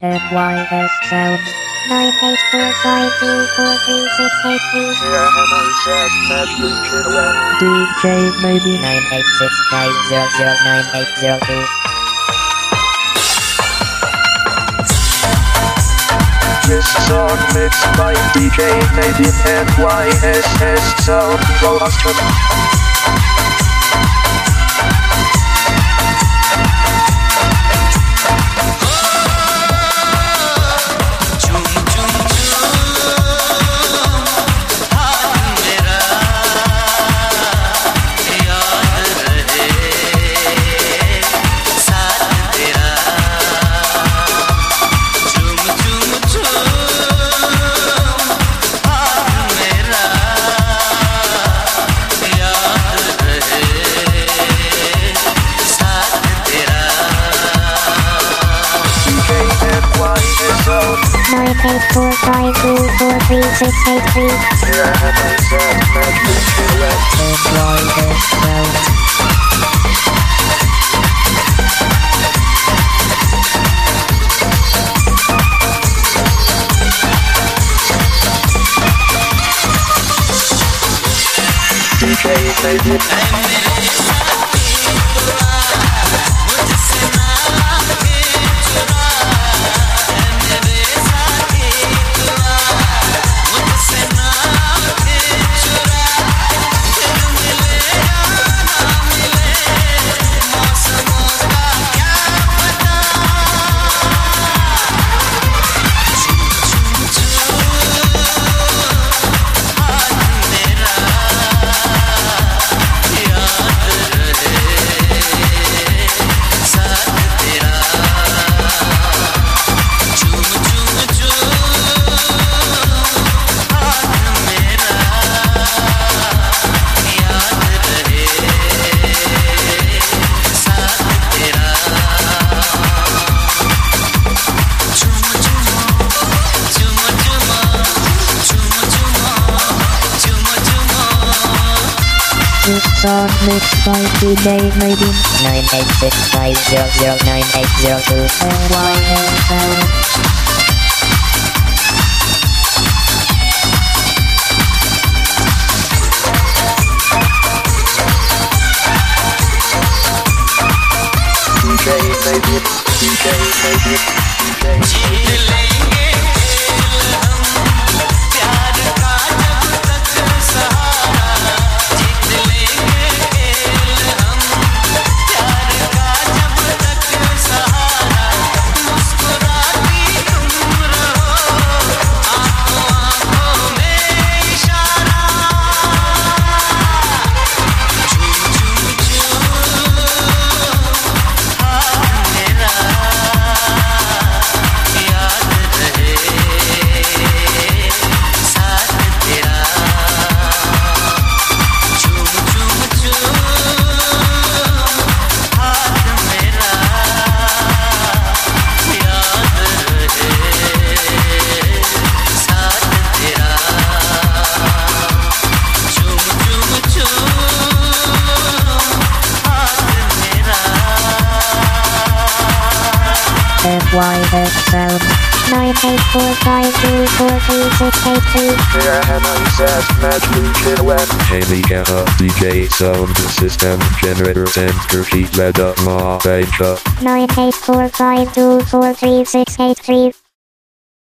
MYS eight three. DJ maybe 9865009802. This song mixed by DJ Navy NYSS Sound Production. Eight four five two four three six eight three. MYS sound. DJ Navy song mixed by DJ maybe 9865009802. FYS sound. DJ Navy DJ Navy DJ six eight three. NYSS Magic When Haley Geta, DJ Sound System Generator Center Sheet Leda Ma eight three.